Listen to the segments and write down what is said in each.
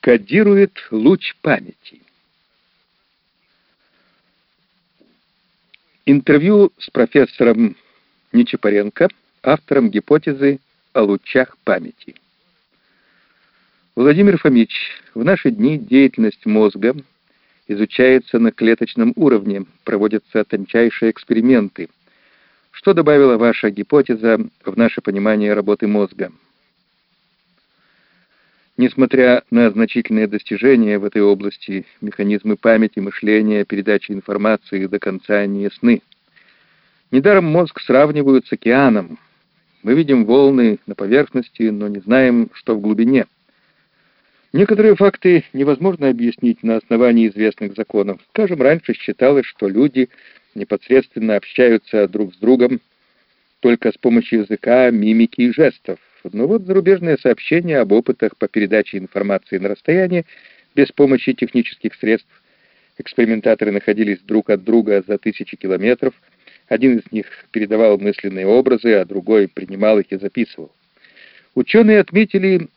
кодирует луч памяти. Интервью с профессором Нечапаренко, автором гипотезы о лучах памяти. Владимир Фомич, в наши дни деятельность мозга изучается на клеточном уровне, проводятся тончайшие эксперименты. Что добавила ваша гипотеза в наше понимание работы мозга? Несмотря на значительные достижения в этой области, механизмы памяти, мышления, передачи информации до конца не ясны. Недаром мозг сравнивают с океаном. Мы видим волны на поверхности, но не знаем, что в глубине. Некоторые факты невозможно объяснить на основании известных законов. Скажем, раньше считалось, что люди непосредственно общаются друг с другом только с помощью языка, мимики и жестов. Но вот зарубежные сообщения об опытах по передаче информации на расстояние без помощи технических средств. Экспериментаторы находились друг от друга за тысячи километров. Один из них передавал мысленные образы, а другой принимал их и записывал. Ученые отметили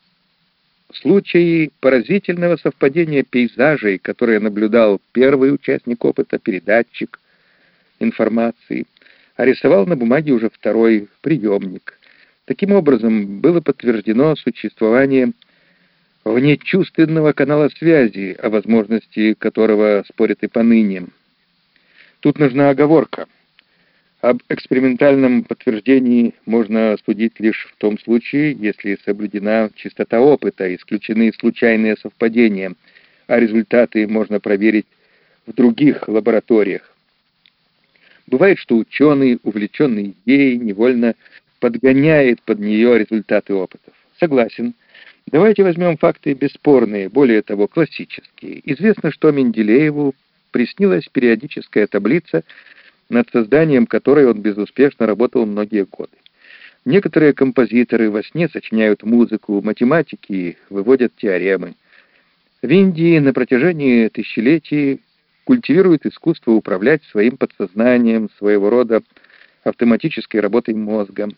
случаи поразительного совпадения пейзажей, которые наблюдал первый участник опыта, передатчик информации, а рисовал на бумаге уже второй приемник. Таким образом, было подтверждено существование внечувственного канала связи, о возможности которого спорят и поныне. Тут нужна оговорка. Об экспериментальном подтверждении можно судить лишь в том случае, если соблюдена чистота опыта, исключены случайные совпадения, а результаты можно проверить в других лабораториях. Бывает, что ученый, увлеченный идеей, невольно подгоняет под нее результаты опытов. Согласен. Давайте возьмем факты бесспорные, более того, классические. Известно, что Менделееву приснилась периодическая таблица, над созданием которой он безуспешно работал многие годы. Некоторые композиторы во сне сочиняют музыку, математики выводят теоремы. В Индии на протяжении тысячелетий культивируют искусство управлять своим подсознанием, своего рода автоматической работой мозга.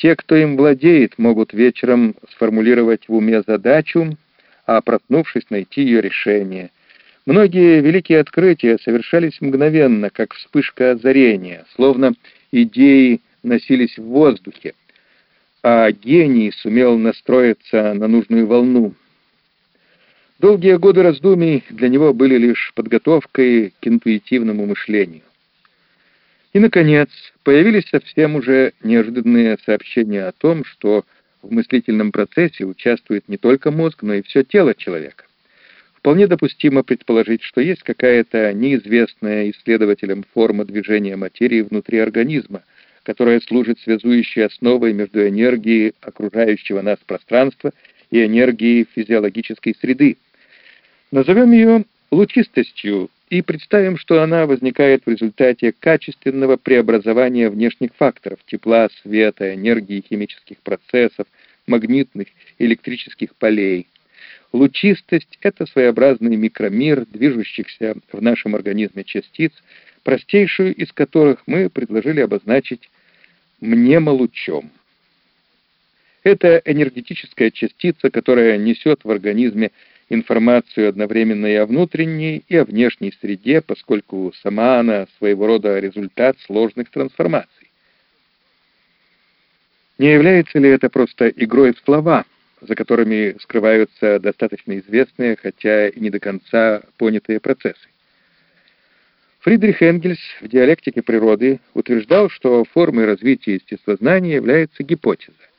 Те, кто им владеет, могут вечером сформулировать в уме задачу, а проснувшись, найти ее решение. Многие великие открытия совершались мгновенно, как вспышка озарения, словно идеи носились в воздухе, а гений сумел настроиться на нужную волну. Долгие годы раздумий для него были лишь подготовкой к интуитивному мышлению. И, наконец, появились совсем уже неожиданные сообщения о том, что в мыслительном процессе участвует не только мозг, но и все тело человека. Вполне допустимо предположить, что есть какая-то неизвестная исследователям форма движения материи внутри организма, которая служит связующей основой между энергией окружающего нас пространства и энергией физиологической среды. Назовем ее лучистостью и представим, что она возникает в результате качественного преобразования внешних факторов тепла, света, энергии, химических процессов, магнитных, электрических полей. Лучистость — это своеобразный микромир, движущихся в нашем организме частиц, простейшую из которых мы предложили обозначить мнемолучом. Это энергетическая частица, которая несет в организме информацию одновременно и о внутренней, и о внешней среде, поскольку сама она своего рода результат сложных трансформаций. Не является ли это просто игрой в слова, за которыми скрываются достаточно известные, хотя и не до конца понятые процессы? Фридрих Энгельс в «Диалектике природы» утверждал, что формой развития естествознания является гипотеза.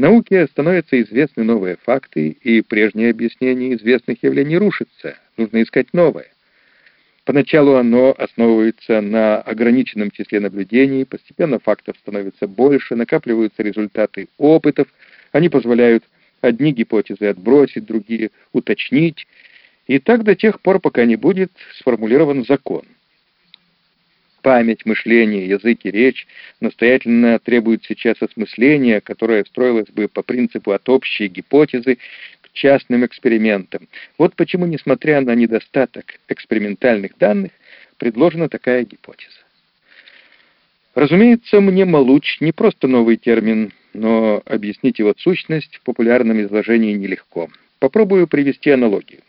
Науке становятся известны новые факты, и прежнее объяснение известных явлений рушится. Нужно искать новое. Поначалу оно основывается на ограниченном числе наблюдений, постепенно фактов становится больше, накапливаются результаты опытов, они позволяют одни гипотезы отбросить, другие уточнить, и так до тех пор, пока не будет сформулирован закон память, мышление, язык и речь настоятельно требуют сейчас осмысления, которое строилось бы по принципу от общей гипотезы к частным экспериментам. Вот почему, несмотря на недостаток экспериментальных данных, предложена такая гипотеза. Разумеется, мне молуч не просто новый термин, но объяснить его сущность в популярном изложении нелегко. Попробую привести аналогию.